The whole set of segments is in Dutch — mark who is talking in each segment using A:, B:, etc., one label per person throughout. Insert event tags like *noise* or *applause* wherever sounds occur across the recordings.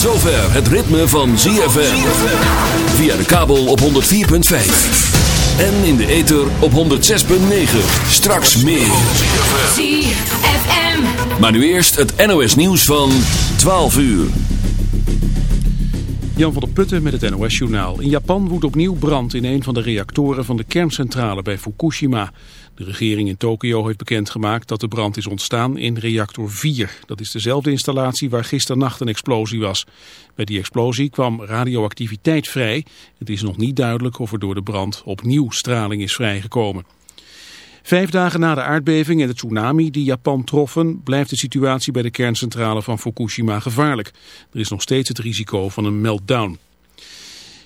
A: Tot zover het ritme van ZFM. Via de kabel op 104.5. En in de ether op 106.9. Straks meer.
B: ZFM.
A: Maar nu eerst het NOS nieuws van 12 uur.
C: Jan van der Putten met het NOS-journaal. In Japan woedt opnieuw brand in een van de reactoren van de kerncentrale bij Fukushima. De regering in Tokio heeft bekendgemaakt dat de brand is ontstaan in reactor 4. Dat is dezelfde installatie waar gisternacht een explosie was. Bij die explosie kwam radioactiviteit vrij. Het is nog niet duidelijk of er door de brand opnieuw straling is vrijgekomen. Vijf dagen na de aardbeving en de tsunami die Japan troffen, blijft de situatie bij de kerncentrale van Fukushima gevaarlijk. Er is nog steeds het risico van een meltdown.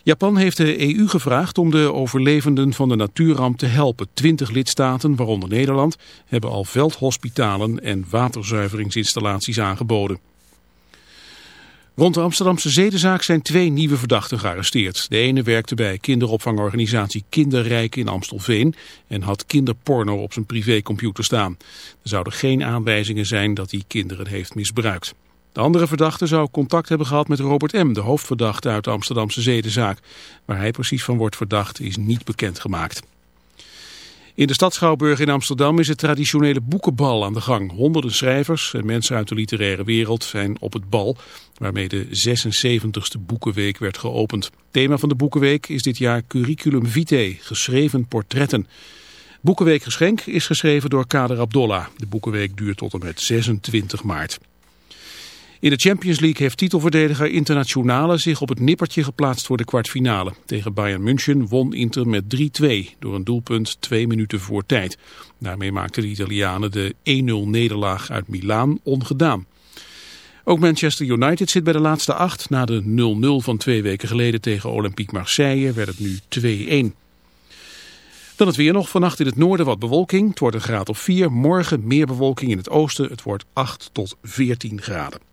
C: Japan heeft de EU gevraagd om de overlevenden van de natuurramp te helpen. Twintig lidstaten, waaronder Nederland, hebben al veldhospitalen en waterzuiveringsinstallaties aangeboden. Rond de Amsterdamse zedenzaak zijn twee nieuwe verdachten gearresteerd. De ene werkte bij kinderopvangorganisatie Kinderrijk in Amstelveen en had kinderporno op zijn privécomputer staan. Er zouden geen aanwijzingen zijn dat hij kinderen heeft misbruikt. De andere verdachte zou contact hebben gehad met Robert M., de hoofdverdachte uit de Amsterdamse zedenzaak. Waar hij precies van wordt verdacht is niet bekendgemaakt. In de stad Schouwburg in Amsterdam is het traditionele boekenbal aan de gang. Honderden schrijvers en mensen uit de literaire wereld zijn op het bal, waarmee de 76ste Boekenweek werd geopend. Thema van de Boekenweek is dit jaar Curriculum Vitae, geschreven portretten. Boekenweek Geschenk is geschreven door Kader Abdollah. De Boekenweek duurt tot en met 26 maart. In de Champions League heeft titelverdediger Internationale zich op het nippertje geplaatst voor de kwartfinale. Tegen Bayern München won Inter met 3-2 door een doelpunt twee minuten voor tijd. Daarmee maakten de Italianen de 1-0 nederlaag uit Milaan ongedaan. Ook Manchester United zit bij de laatste acht. Na de 0-0 van twee weken geleden tegen Olympique Marseille werd het nu 2-1. Dan het weer nog. Vannacht in het noorden wat bewolking. Het wordt een graad of 4. Morgen meer bewolking in het oosten. Het wordt 8 tot 14 graden.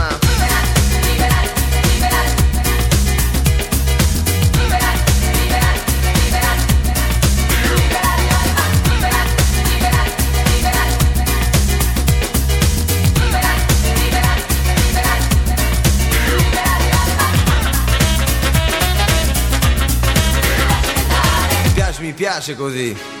D: piace così.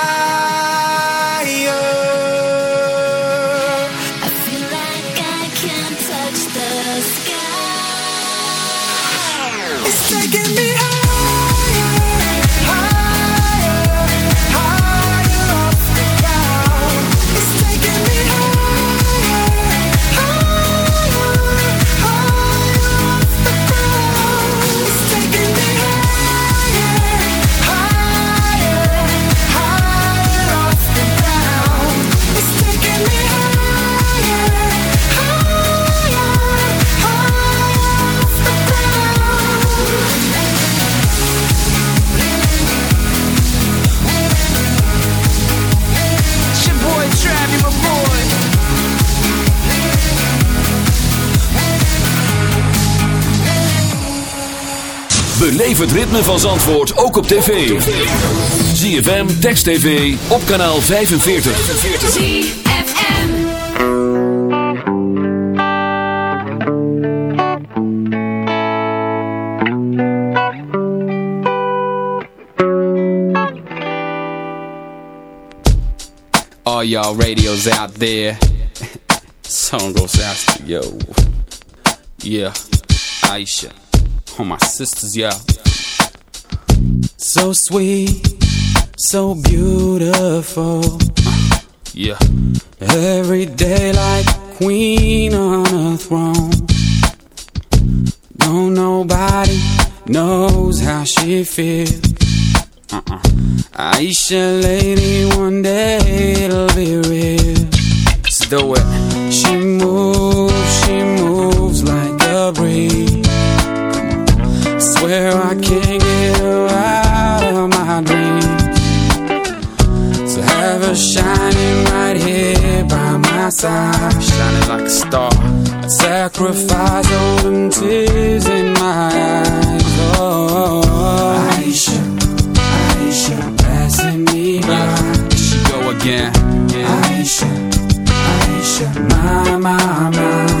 A: Beleef het ritme van Zandvoort ook op tv. ZFM, Text TV, op kanaal 45.
B: ZFM
E: All y'all radios out there. *laughs* Song goes out to yo. Yeah, Aisha. Oh my sisters, yeah.
F: So sweet, so beautiful.
E: Yeah.
F: Every day, like queen on a throne. Don't nobody knows how she feels.
E: Uh-uh.
F: Aisha, lady, one day it'll be real.
E: Let's do it.
F: She moves time, shining
E: like a star.
F: I sacrifice all them tears in my eyes. Oh, Aisha, Aisha, passing me by.
E: Here
F: she
E: go again. Yeah.
F: Aisha, Aisha, my,
B: my, my.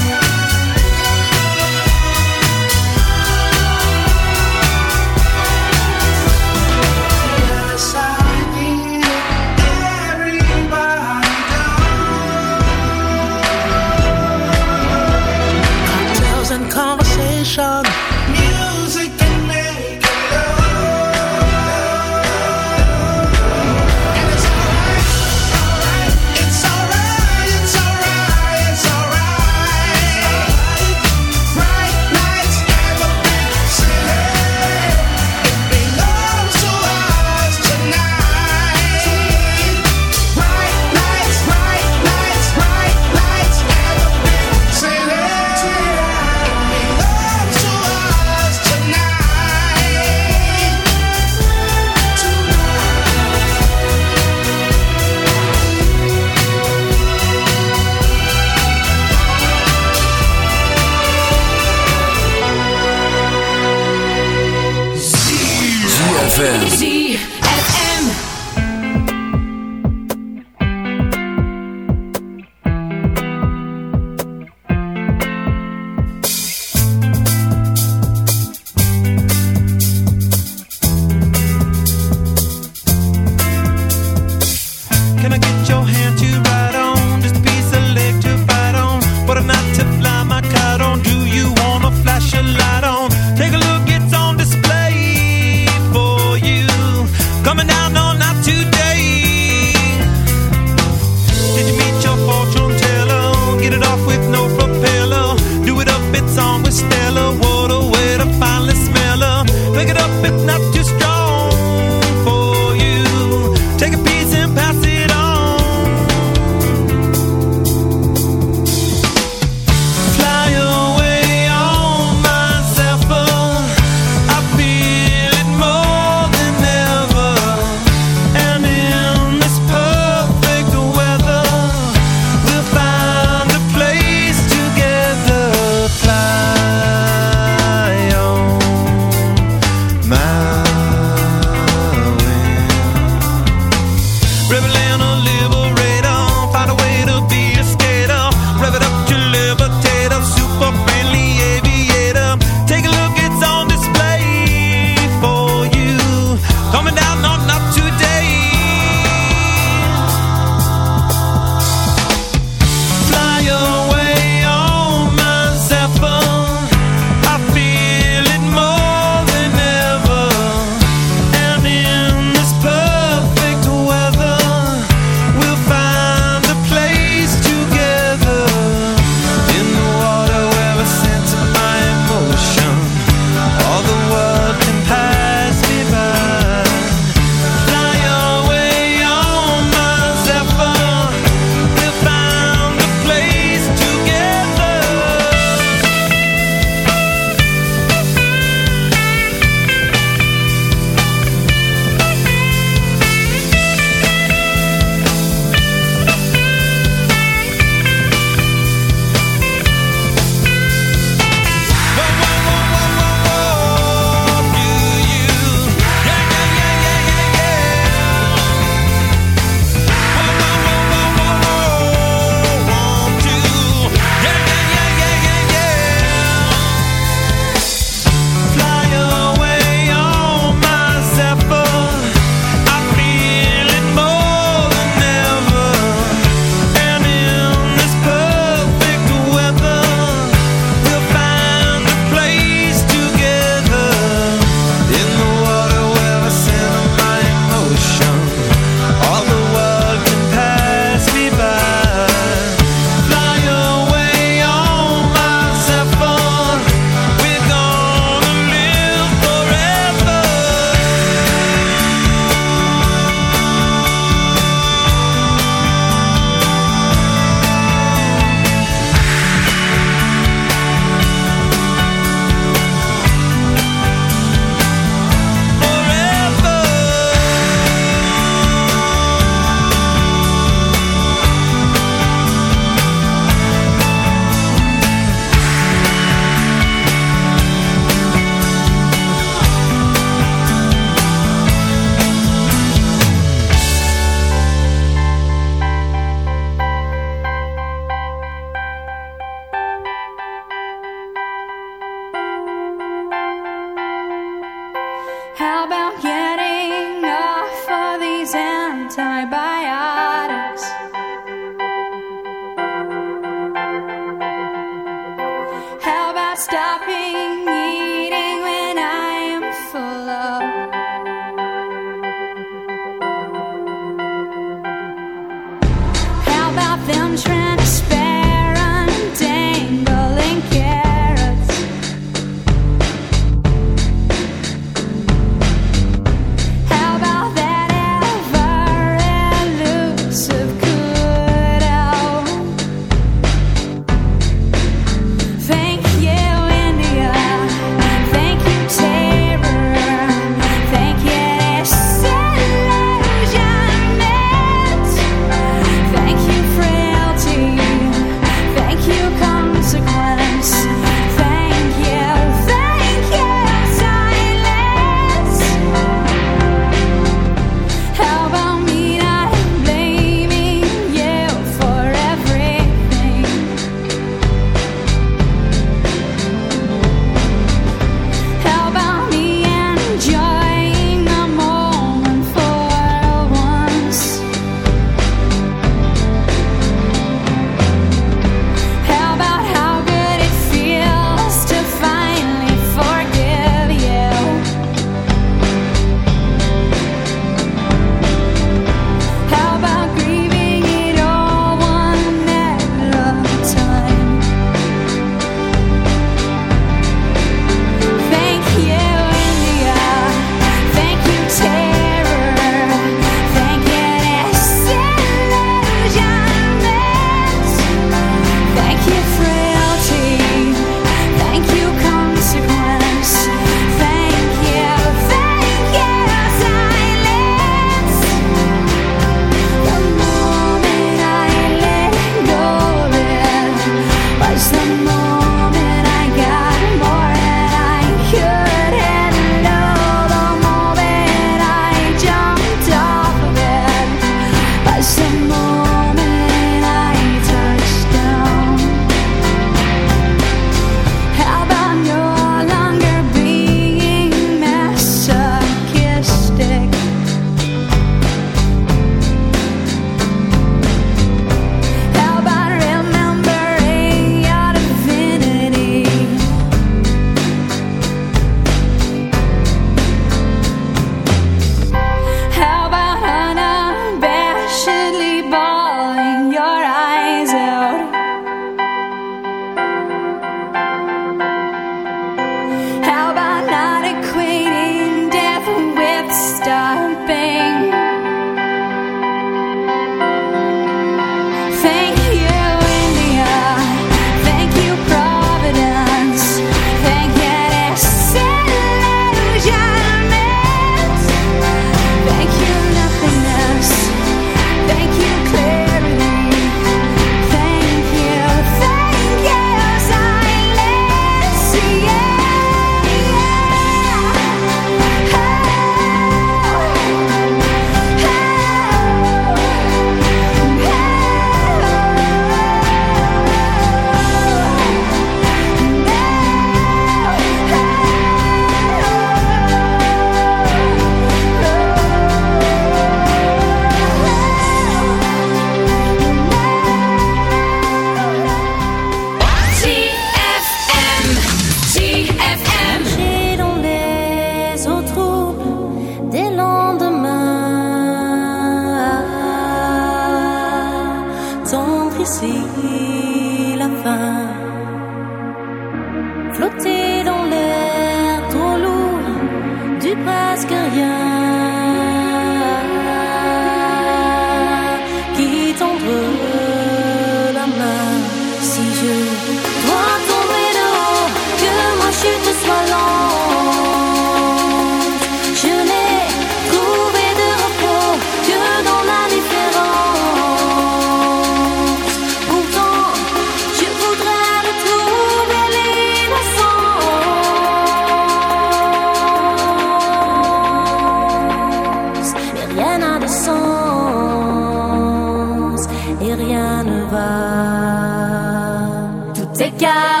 G: que